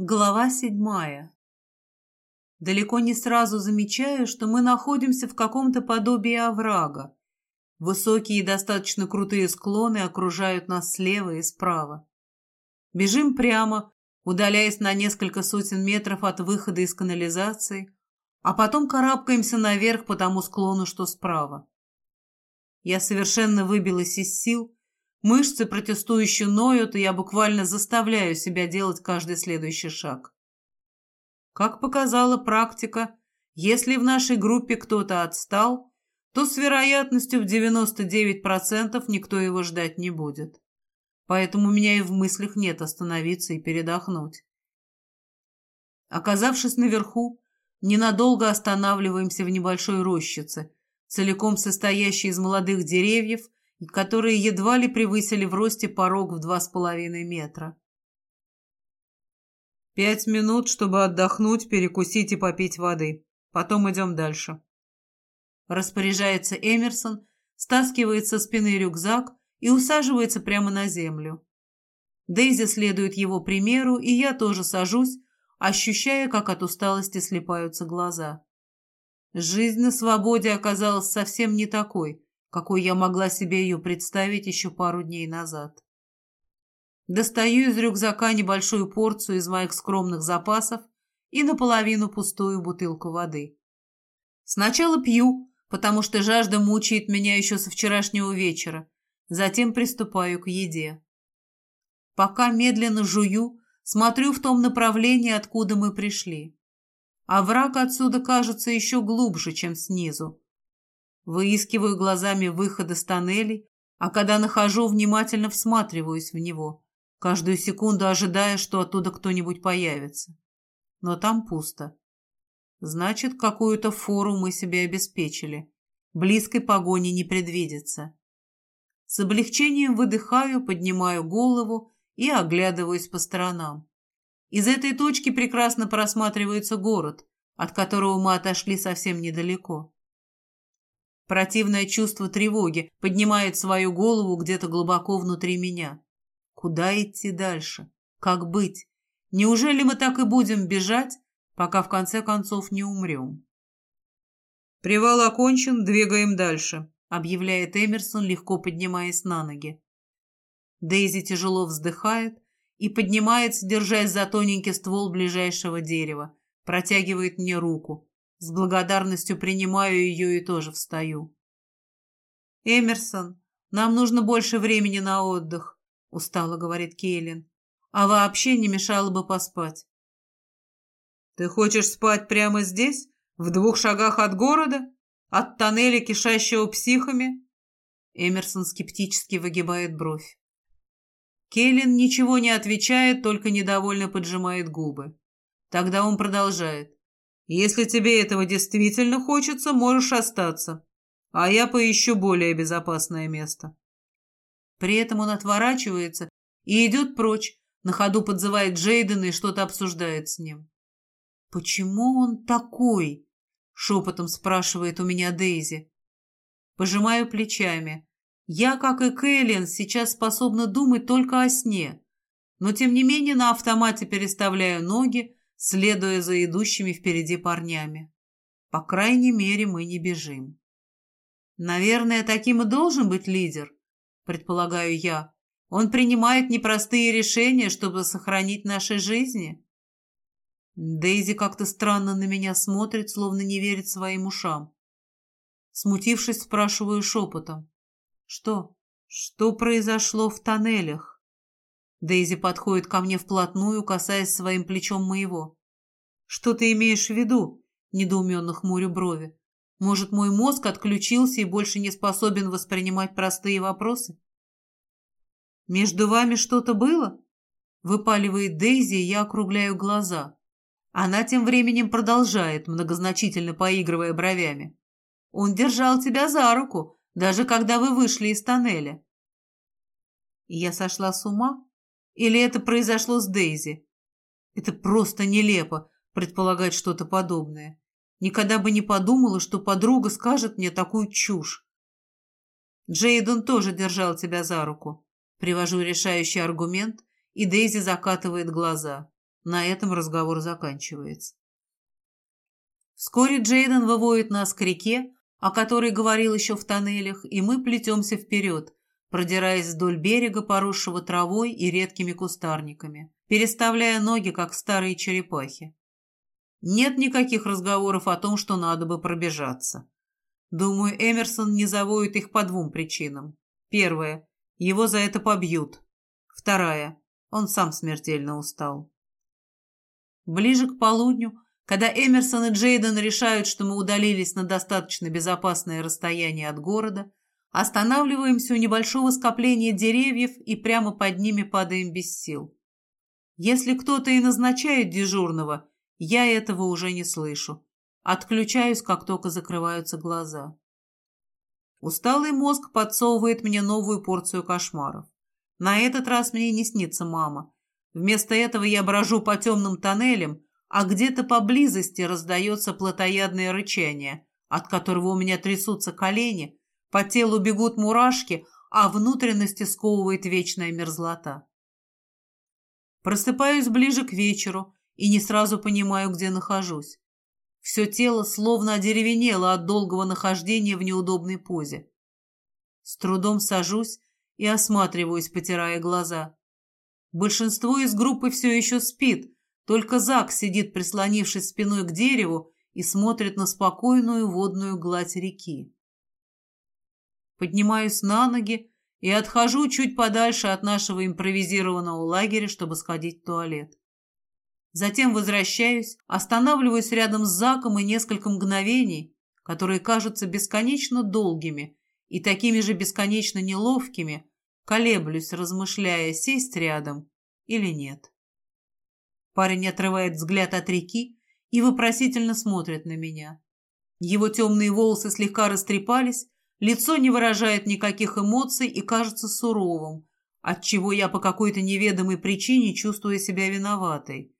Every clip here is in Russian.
Глава седьмая. Далеко не сразу замечаю, что мы находимся в каком-то подобии оврага. Высокие и достаточно крутые склоны окружают нас слева и справа. Бежим прямо, удаляясь на несколько сотен метров от выхода из канализации, а потом карабкаемся наверх по тому склону, что справа. Я совершенно выбилась из сил, Мышцы протестующе ноют, и я буквально заставляю себя делать каждый следующий шаг. Как показала практика, если в нашей группе кто-то отстал, то с вероятностью в 99% никто его ждать не будет. Поэтому у меня и в мыслях нет остановиться и передохнуть. Оказавшись наверху, ненадолго останавливаемся в небольшой рощице, целиком состоящей из молодых деревьев которые едва ли превысили в росте порог в два с половиной метра. «Пять минут, чтобы отдохнуть, перекусить и попить воды. Потом идем дальше». Распоряжается Эмерсон, стаскивает со спины рюкзак и усаживается прямо на землю. Дейзи следует его примеру, и я тоже сажусь, ощущая, как от усталости слепаются глаза. Жизнь на свободе оказалась совсем не такой, какой я могла себе ее представить еще пару дней назад. Достаю из рюкзака небольшую порцию из моих скромных запасов и наполовину пустую бутылку воды. Сначала пью, потому что жажда мучает меня еще со вчерашнего вечера, затем приступаю к еде. Пока медленно жую, смотрю в том направлении, откуда мы пришли. А враг отсюда кажется еще глубже, чем снизу. Выискиваю глазами выход из тоннелей, а когда нахожу, внимательно всматриваюсь в него, каждую секунду ожидая, что оттуда кто-нибудь появится. Но там пусто. Значит, какую-то фору мы себе обеспечили. Близкой погони не предвидится. С облегчением выдыхаю, поднимаю голову и оглядываюсь по сторонам. Из этой точки прекрасно просматривается город, от которого мы отошли совсем недалеко. Противное чувство тревоги поднимает свою голову где-то глубоко внутри меня. Куда идти дальше? Как быть? Неужели мы так и будем бежать, пока в конце концов не умрем? «Привал окончен, двигаем дальше», — объявляет Эмерсон, легко поднимаясь на ноги. Дейзи тяжело вздыхает и поднимается, держась за тоненький ствол ближайшего дерева, протягивает мне руку. С благодарностью принимаю ее и тоже встаю. «Эмерсон, нам нужно больше времени на отдых», — устало говорит Кейлин. «А вообще не мешало бы поспать». «Ты хочешь спать прямо здесь, в двух шагах от города, от тоннеля, кишащего психами?» Эмерсон скептически выгибает бровь. Кейлин ничего не отвечает, только недовольно поджимает губы. Тогда он продолжает. Если тебе этого действительно хочется, можешь остаться, а я поищу более безопасное место. При этом он отворачивается и идет прочь, на ходу подзывает Джейдена и что-то обсуждает с ним. «Почему он такой?» — шепотом спрашивает у меня Дейзи. Пожимаю плечами. Я, как и Кэлен, сейчас способна думать только о сне, но тем не менее на автомате переставляю ноги, следуя за идущими впереди парнями. По крайней мере, мы не бежим. Наверное, таким и должен быть лидер, предполагаю я. Он принимает непростые решения, чтобы сохранить наши жизни. Дейзи как-то странно на меня смотрит, словно не верит своим ушам. Смутившись, спрашиваю шепотом. Что? Что произошло в тоннелях? Дейзи подходит ко мне вплотную, касаясь своим плечом моего. «Что ты имеешь в виду?» – недоуменно хмурю брови. «Может, мой мозг отключился и больше не способен воспринимать простые вопросы?» «Между вами что-то было?» – выпаливает Дейзи, и я округляю глаза. Она тем временем продолжает, многозначительно поигрывая бровями. «Он держал тебя за руку, даже когда вы вышли из тоннеля». я сошла с ума? Или это произошло с Дейзи? Это просто нелепо предполагать что-то подобное. Никогда бы не подумала, что подруга скажет мне такую чушь. Джейден тоже держал тебя за руку. Привожу решающий аргумент, и Дейзи закатывает глаза. На этом разговор заканчивается. Вскоре Джейден выводит нас к реке, о которой говорил еще в тоннелях, и мы плетемся вперед, продираясь вдоль берега, поросшего травой и редкими кустарниками, переставляя ноги, как старые черепахи. Нет никаких разговоров о том, что надо бы пробежаться. Думаю, Эмерсон не заводит их по двум причинам. Первая – его за это побьют. Вторая – он сам смертельно устал. Ближе к полудню, когда Эмерсон и Джейден решают, что мы удалились на достаточно безопасное расстояние от города, останавливаемся у небольшого скопления деревьев и прямо под ними падаем без сил. Если кто-то и назначает дежурного, я этого уже не слышу. Отключаюсь, как только закрываются глаза. Усталый мозг подсовывает мне новую порцию кошмаров. На этот раз мне не снится мама. Вместо этого я брожу по темным тоннелям, а где-то поблизости раздается плотоядное рычание, от которого у меня трясутся колени, по телу бегут мурашки, а внутренности сковывает вечная мерзлота. Просыпаюсь ближе к вечеру и не сразу понимаю, где нахожусь. Все тело словно одеревенело от долгого нахождения в неудобной позе. С трудом сажусь и осматриваюсь, потирая глаза. Большинство из группы все еще спит, только Зак сидит, прислонившись спиной к дереву, и смотрит на спокойную водную гладь реки. Поднимаюсь на ноги и отхожу чуть подальше от нашего импровизированного лагеря, чтобы сходить в туалет. Затем возвращаюсь, останавливаюсь рядом с Заком и несколько мгновений, которые кажутся бесконечно долгими и такими же бесконечно неловкими, колеблюсь, размышляя, сесть рядом или нет. Парень отрывает взгляд от реки и вопросительно смотрит на меня. Его темные волосы слегка растрепались, лицо не выражает никаких эмоций и кажется суровым, отчего я по какой-то неведомой причине чувствую себя виноватой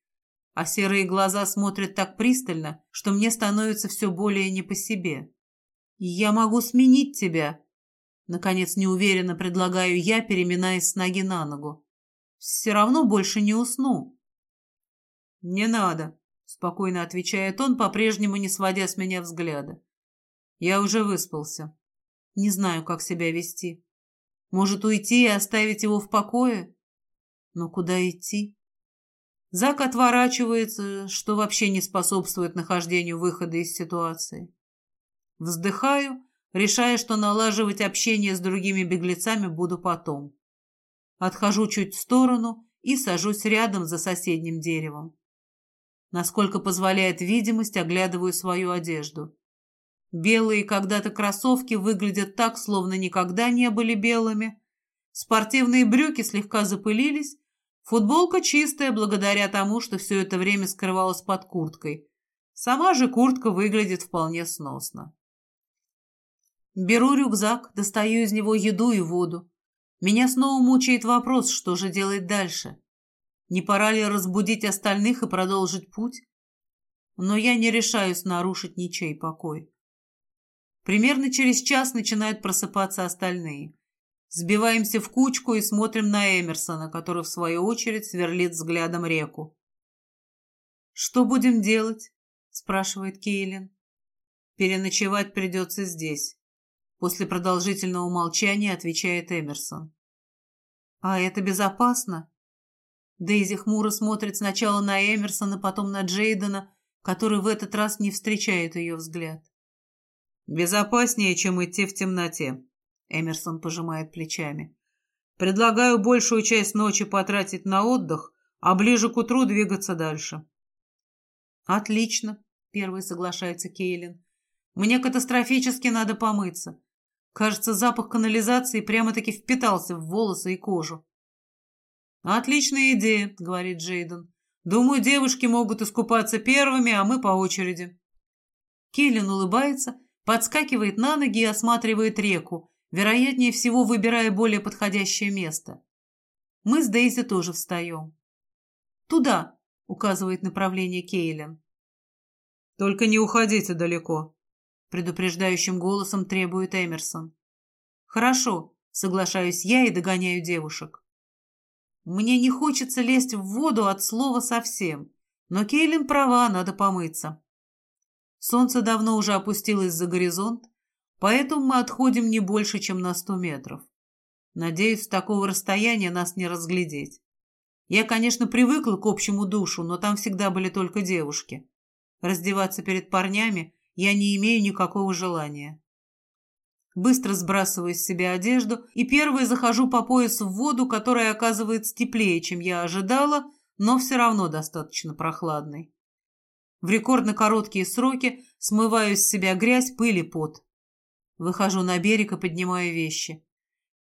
а серые глаза смотрят так пристально, что мне становится все более не по себе. «Я могу сменить тебя», — наконец неуверенно предлагаю я, переминаясь с ноги на ногу. «Все равно больше не усну». «Не надо», — спокойно отвечает он, по-прежнему не сводя с меня взгляда. «Я уже выспался. Не знаю, как себя вести. Может, уйти и оставить его в покое? Но куда идти?» Зак отворачивается, что вообще не способствует нахождению выхода из ситуации. Вздыхаю, решая, что налаживать общение с другими беглецами буду потом. Отхожу чуть в сторону и сажусь рядом за соседним деревом. Насколько позволяет видимость, оглядываю свою одежду. Белые когда-то кроссовки выглядят так, словно никогда не были белыми. Спортивные брюки слегка запылились, Футболка чистая благодаря тому, что все это время скрывалась под курткой. Сама же куртка выглядит вполне сносно. Беру рюкзак, достаю из него еду и воду. Меня снова мучает вопрос, что же делать дальше. Не пора ли разбудить остальных и продолжить путь? Но я не решаюсь нарушить ничей покой. Примерно через час начинают просыпаться остальные. Сбиваемся в кучку и смотрим на Эмерсона, который, в свою очередь, сверлит взглядом реку. «Что будем делать?» – спрашивает Кейлин. «Переночевать придется здесь», – после продолжительного молчания отвечает Эмерсон. «А это безопасно?» Дейзи хмуро смотрит сначала на Эмерсона, потом на Джейдена, который в этот раз не встречает ее взгляд. «Безопаснее, чем идти в темноте», Эмерсон пожимает плечами. Предлагаю большую часть ночи потратить на отдых, а ближе к утру двигаться дальше. Отлично, первый соглашается Кейлин. Мне катастрофически надо помыться. Кажется, запах канализации прямо-таки впитался в волосы и кожу. Отличная идея, говорит Джейден. Думаю, девушки могут искупаться первыми, а мы по очереди. Кейлин улыбается, подскакивает на ноги и осматривает реку, вероятнее всего выбирая более подходящее место. Мы с Дейзи тоже встаем. «Туда!» — указывает направление Кейлен. «Только не уходите далеко», — предупреждающим голосом требует Эмерсон. «Хорошо», — соглашаюсь я и догоняю девушек. Мне не хочется лезть в воду от слова совсем, но Кейлин права, надо помыться. Солнце давно уже опустилось за горизонт, поэтому мы отходим не больше, чем на сто метров. Надеюсь, с такого расстояния нас не разглядеть. Я, конечно, привыкла к общему душу, но там всегда были только девушки. Раздеваться перед парнями я не имею никакого желания. Быстро сбрасываю с себя одежду и первой захожу по пояс в воду, которая оказывается теплее, чем я ожидала, но все равно достаточно прохладной. В рекордно короткие сроки смываю с себя грязь, пыль и пот. Выхожу на берег и поднимаю вещи.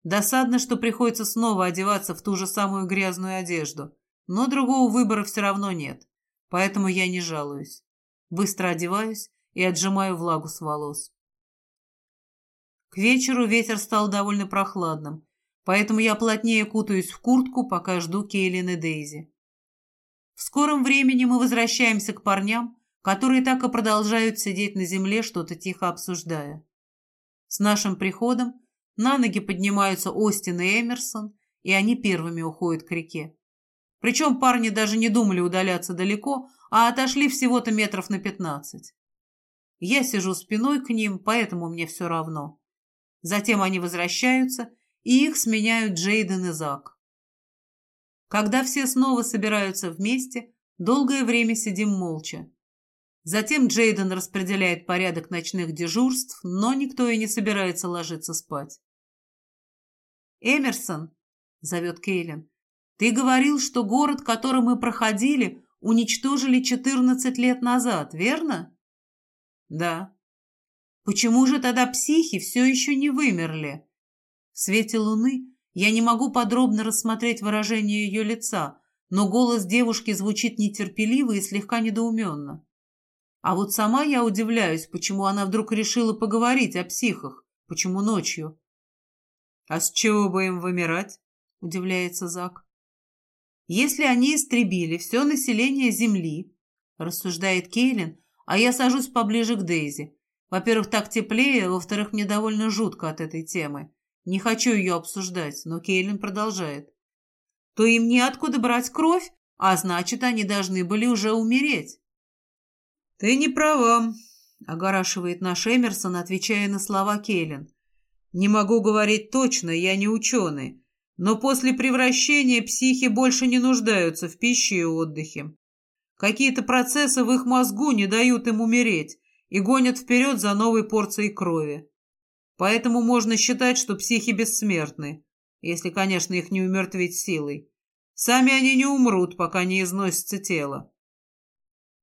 Досадно, что приходится снова одеваться в ту же самую грязную одежду, но другого выбора все равно нет, поэтому я не жалуюсь. Быстро одеваюсь и отжимаю влагу с волос. К вечеру ветер стал довольно прохладным, поэтому я плотнее кутаюсь в куртку, пока жду Кейлин и Дейзи. В скором времени мы возвращаемся к парням, которые так и продолжают сидеть на земле, что-то тихо обсуждая. С нашим приходом на ноги поднимаются Остин и Эмерсон, и они первыми уходят к реке. Причем парни даже не думали удаляться далеко, а отошли всего-то метров на пятнадцать. Я сижу спиной к ним, поэтому мне все равно. Затем они возвращаются, и их сменяют Джейден и Зак. Когда все снова собираются вместе, долгое время сидим молча. Затем Джейден распределяет порядок ночных дежурств, но никто и не собирается ложиться спать. «Эмерсон», — зовет Кейлин, — «ты говорил, что город, который мы проходили, уничтожили 14 лет назад, верно?» «Да». «Почему же тогда психи все еще не вымерли?» В свете луны я не могу подробно рассмотреть выражение ее лица, но голос девушки звучит нетерпеливо и слегка недоуменно. А вот сама я удивляюсь, почему она вдруг решила поговорить о психах, почему ночью. «А с чего бы им вымирать?» — удивляется Зак. «Если они истребили все население Земли», — рассуждает Кейлин, а я сажусь поближе к Дейзи. Во-первых, так теплее, во-вторых, мне довольно жутко от этой темы. Не хочу ее обсуждать, но Кейлин продолжает. То им неоткуда брать кровь, а значит, они должны были уже умереть. «Ты не права», — огорашивает наш Эмерсон, отвечая на слова Кейлин. «Не могу говорить точно, я не ученый, но после превращения психи больше не нуждаются в пище и отдыхе. Какие-то процессы в их мозгу не дают им умереть и гонят вперед за новой порцией крови. Поэтому можно считать, что психи бессмертны, если, конечно, их не умертвить силой. Сами они не умрут, пока не износится тело.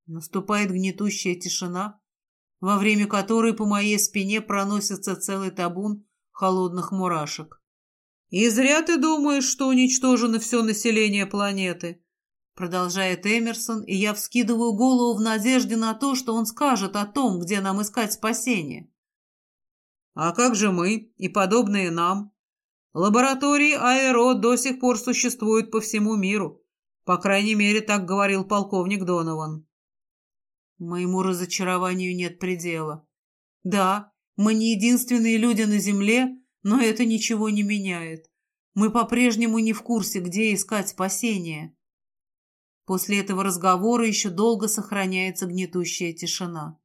Наступает гнетущая тишина, во время которой по моей спине проносится целый табун холодных мурашек. «И зря ты думаешь, что уничтожено все население планеты», Продолжает Эмерсон, и я вскидываю голову в надежде на то, что он скажет о том, где нам искать спасение. А как же мы и подобные нам? Лаборатории Аэро до сих пор существуют по всему миру. По крайней мере, так говорил полковник Донован. Моему разочарованию нет предела. Да, мы не единственные люди на Земле, но это ничего не меняет. Мы по-прежнему не в курсе, где искать спасение. После этого разговора еще долго сохраняется гнетущая тишина.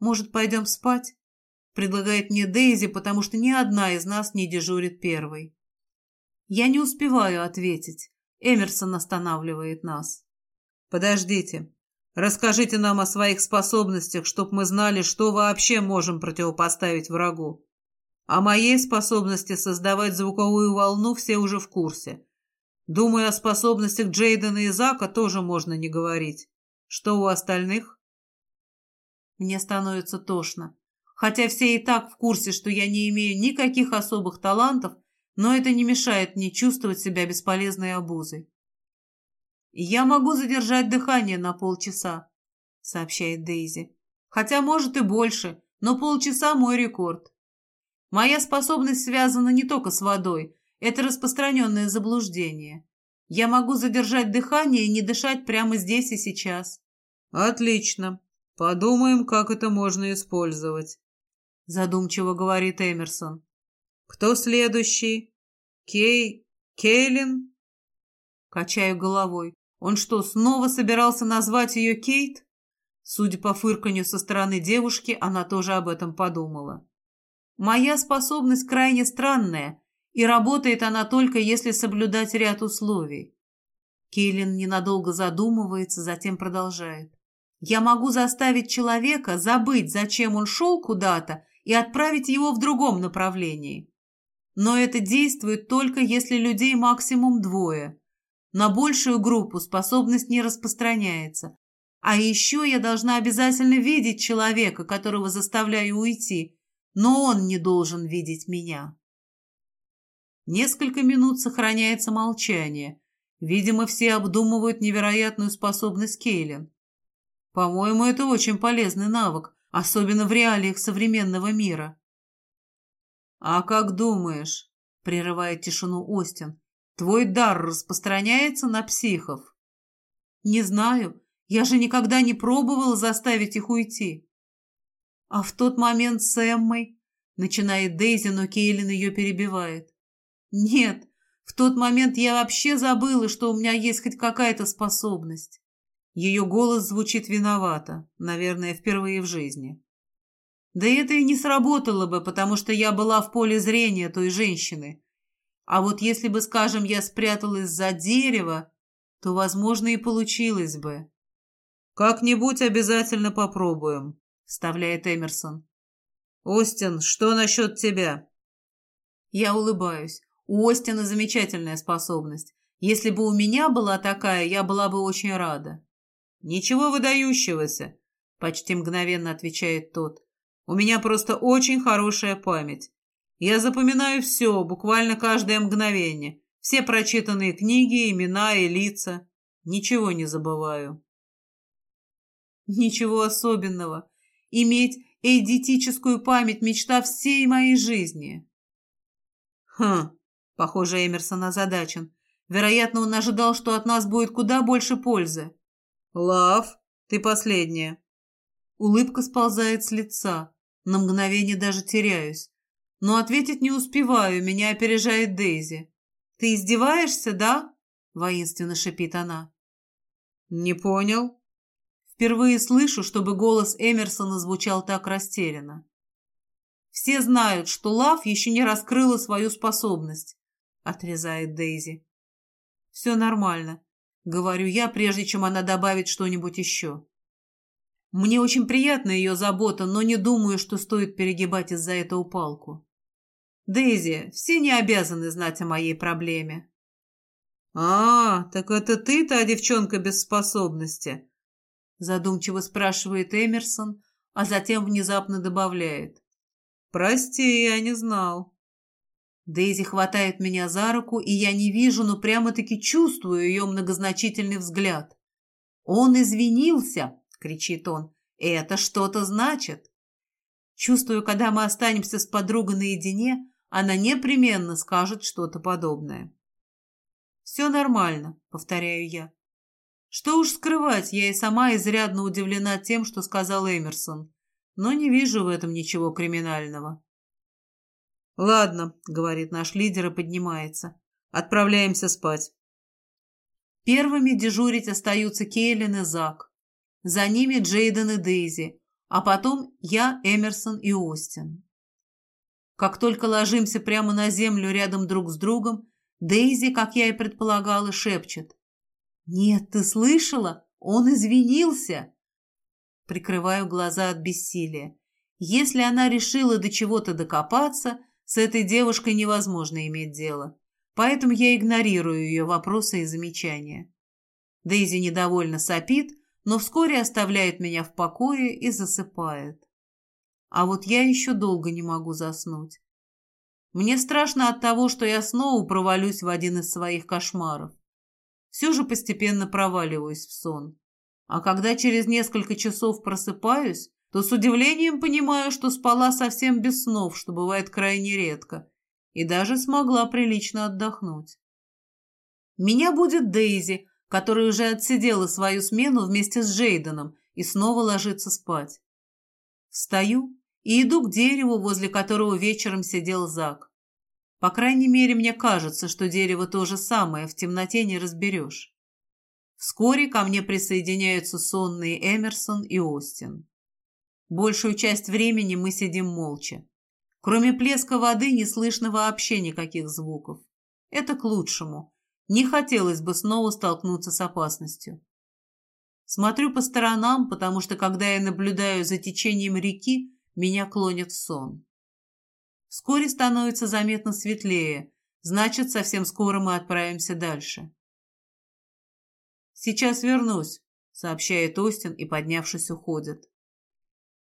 «Может, пойдем спать?» — предлагает мне Дейзи, потому что ни одна из нас не дежурит первой. Я не успеваю ответить. Эмерсон останавливает нас. «Подождите. Расскажите нам о своих способностях, чтоб мы знали, что вообще можем противопоставить врагу. О моей способности создавать звуковую волну все уже в курсе. Думаю, о способностях Джейдена и Зака тоже можно не говорить. Что у остальных? Мне становится тошно. Хотя все и так в курсе, что я не имею никаких особых талантов, но это не мешает мне чувствовать себя бесполезной обузой. «Я могу задержать дыхание на полчаса», — сообщает Дейзи. «Хотя, может, и больше, но полчаса — мой рекорд. Моя способность связана не только с водой, это распространенное заблуждение. Я могу задержать дыхание и не дышать прямо здесь и сейчас. Отлично. Подумаем, как это можно использовать. Задумчиво говорит Эмерсон. Кто следующий? Кей? Кейлин?» Качаю головой. Он что, снова собирался назвать ее Кейт? Судя по фырканью со стороны девушки, она тоже об этом подумала. Моя способность крайне странная, и работает она только если соблюдать ряд условий. Кейлин ненадолго задумывается, затем продолжает. Я могу заставить человека забыть, зачем он шел куда-то, и отправить его в другом направлении. Но это действует только если людей максимум двое. На большую группу способность не распространяется. А еще я должна обязательно видеть человека, которого заставляю уйти, но он не должен видеть меня. Несколько минут сохраняется молчание. Видимо, все обдумывают невероятную способность Кейлин. По-моему, это очень полезный навык, особенно в реалиях современного мира. «А как думаешь?» — прерывает тишину Остин. «Твой дар распространяется на психов?» «Не знаю. Я же никогда не пробовала заставить их уйти». «А в тот момент с Эммой...» — начинает Дейзи, но Кейлин ее перебивает. «Нет, в тот момент я вообще забыла, что у меня есть хоть какая-то способность». Ее голос звучит виновато, наверное, впервые в жизни. Да это и не сработало бы, потому что я была в поле зрения той женщины. А вот если бы, скажем, я спряталась за дерево, то, возможно, и получилось бы. «Как-нибудь обязательно попробуем», — вставляет Эмерсон. «Остин, что насчет тебя?» Я улыбаюсь. У Остина замечательная способность. Если бы у меня была такая, я была бы очень рада. «Ничего выдающегося», — почти мгновенно отвечает тот. У меня просто очень хорошая память. Я запоминаю все, буквально каждое мгновение. Все прочитанные книги, имена и лица. Ничего не забываю. Ничего особенного. Иметь эйдетическую память – мечта всей моей жизни. Хм, похоже, Эмерсон озадачен. Вероятно, он ожидал, что от нас будет куда больше пользы. Лав, ты последняя. Улыбка сползает с лица. На мгновение даже теряюсь. Но ответить не успеваю, меня опережает Дейзи. «Ты издеваешься, да?» — воинственно шипит она. «Не понял». Впервые слышу, чтобы голос Эмерсона звучал так растерянно. «Все знают, что Лав еще не раскрыла свою способность», — отрезает Дейзи. «Все нормально», — говорю я, прежде чем она добавит что-нибудь еще. Мне очень приятна ее забота, но не думаю, что стоит перегибать из-за этого палку. Дейзи, все не обязаны знать о моей проблеме. «А, так это ты та девчонка без способности?» Задумчиво спрашивает Эмерсон, а затем внезапно добавляет. «Прости, я не знал». Дейзи хватает меня за руку, и я не вижу, но прямо-таки чувствую ее многозначительный взгляд. «Он извинился!» кричит он. «Это что-то значит!» Чувствую, когда мы останемся с подругой наедине, она непременно скажет что-то подобное. «Все нормально», — повторяю я. Что уж скрывать, я и сама изрядно удивлена тем, что сказал Эмерсон, но не вижу в этом ничего криминального. «Ладно», — говорит наш лидер и поднимается. «Отправляемся спать». Первыми дежурить остаются Кейлин и Зак. За ними Джейден и Дейзи, а потом я, Эмерсон и Остин. Как только ложимся прямо на землю рядом друг с другом, Дейзи, как я и предполагала, шепчет. «Нет, ты слышала? Он извинился!» Прикрываю глаза от бессилия. Если она решила до чего-то докопаться, с этой девушкой невозможно иметь дело. Поэтому я игнорирую ее вопросы и замечания. Дейзи недовольно сопит, но вскоре оставляет меня в покое и засыпает. А вот я еще долго не могу заснуть. Мне страшно от того, что я снова провалюсь в один из своих кошмаров. Все же постепенно проваливаюсь в сон. А когда через несколько часов просыпаюсь, то с удивлением понимаю, что спала совсем без снов, что бывает крайне редко, и даже смогла прилично отдохнуть. Меня будет Дейзи, который уже отсидела свою смену вместе с Джейденом и снова ложится спать. Встаю и иду к дереву, возле которого вечером сидел Зак. По крайней мере, мне кажется, что дерево то же самое, в темноте не разберешь. Вскоре ко мне присоединяются сонные Эмерсон и Остин. Большую часть времени мы сидим молча. Кроме плеска воды не слышно вообще никаких звуков. Это к лучшему. Не хотелось бы снова столкнуться с опасностью. Смотрю по сторонам, потому что, когда я наблюдаю за течением реки, меня клонит в сон. Вскоре становится заметно светлее, значит, совсем скоро мы отправимся дальше. «Сейчас вернусь», — сообщает Остин и, поднявшись, уходит.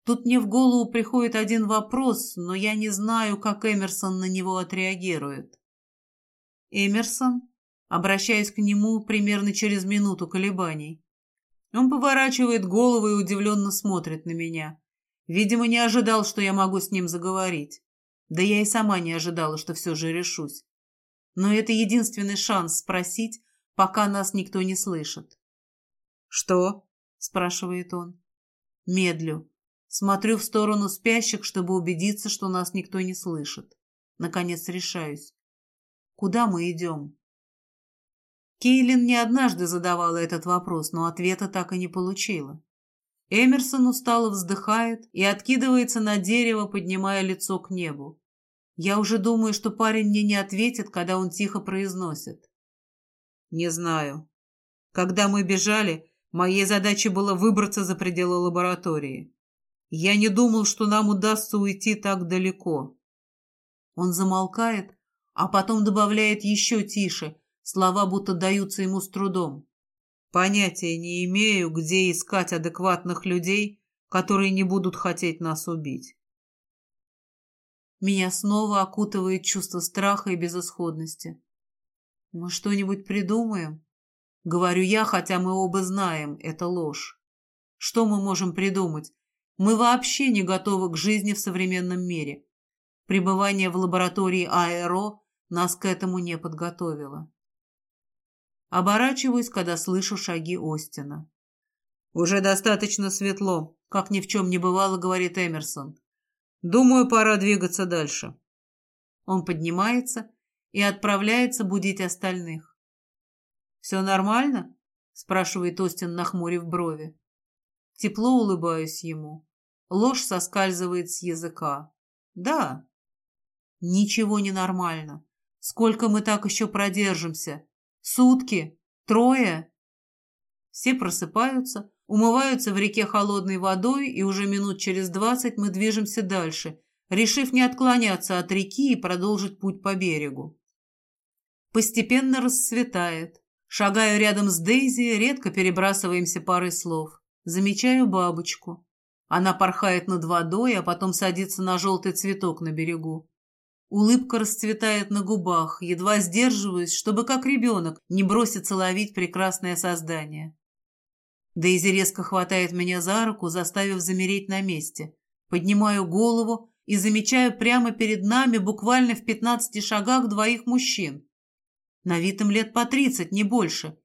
Тут мне в голову приходит один вопрос, но я не знаю, как Эмерсон на него отреагирует. Эмерсон, обращаясь к нему примерно через минуту колебаний. Он поворачивает голову и удивленно смотрит на меня. Видимо, не ожидал, что я могу с ним заговорить. Да я и сама не ожидала, что все же решусь. Но это единственный шанс спросить, пока нас никто не слышит. «Что?» – спрашивает он. Медлю. Смотрю в сторону спящих, чтобы убедиться, что нас никто не слышит. Наконец решаюсь. Куда мы идем? Кейлин не однажды задавала этот вопрос, но ответа так и не получила. Эмерсон устало вздыхает и откидывается на дерево, поднимая лицо к небу. Я уже думаю, что парень мне не ответит, когда он тихо произносит. Не знаю. Когда мы бежали, моей задачей было выбраться за пределы лаборатории. Я не думал, что нам удастся уйти так далеко. Он замолкает, а потом добавляет еще тише, слова будто даются ему с трудом. Понятия не имею, где искать адекватных людей, которые не будут хотеть нас убить. Меня снова окутывает чувство страха и безысходности. Мы что-нибудь придумаем? Говорю я, хотя мы оба знаем, это ложь. Что мы можем придумать? Мы вообще не готовы к жизни в современном мире. Пребывание в лаборатории АЭРО нас к этому не подготовило. Оборачиваюсь, когда слышу шаги Остина. «Уже достаточно светло», — как ни в чем не бывало, говорит Эмерсон. «Думаю, пора двигаться дальше». Он поднимается и отправляется будить остальных. «Все нормально?» — спрашивает Остин, нахмурив брови. Тепло улыбаюсь ему. Ложь соскальзывает с языка. Да. Ничего не нормально. Сколько мы так еще продержимся? Сутки? Трое? Все просыпаются, умываются в реке холодной водой, и уже минут через двадцать мы движемся дальше, решив не отклоняться от реки и продолжить путь по берегу. Постепенно расцветает. Шагаю рядом с Дейзи, редко перебрасываемся парой слов. Замечаю бабочку. Она порхает над водой, а потом садится на желтый цветок на берегу. Улыбка расцветает на губах, едва сдерживаюсь, чтобы как ребенок не броситься ловить прекрасное создание. Дейзи резко хватает меня за руку, заставив замереть на месте. Поднимаю голову и замечаю прямо перед нами, буквально в пятнадцати шагах, двоих мужчин. На вид им лет по тридцать, не больше.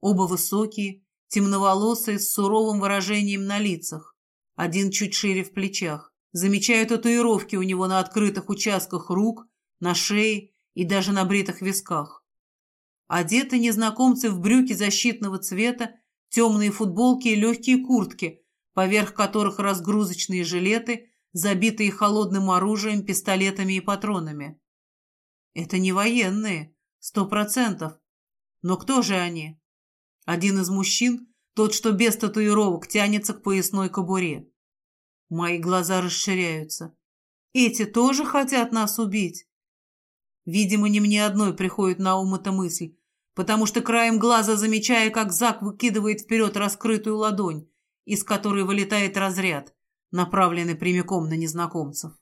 Оба высокие, темноволосые, с суровым выражением на лицах. Один чуть шире в плечах. Замечаю татуировки у него на открытых участках рук, на шее и даже на бритых висках. Одеты незнакомцы в брюки защитного цвета, темные футболки и легкие куртки, поверх которых разгрузочные жилеты, забитые холодным оружием, пистолетами и патронами. Это не военные, сто процентов. Но кто же они? Один из мужчин, тот, что без татуировок, тянется к поясной кобуре. Мои глаза расширяются. Эти тоже хотят нас убить? Видимо, не мне одной приходит на ум эта мысль, потому что краем глаза замечая, как Зак выкидывает вперед раскрытую ладонь, из которой вылетает разряд, направленный прямиком на незнакомцев.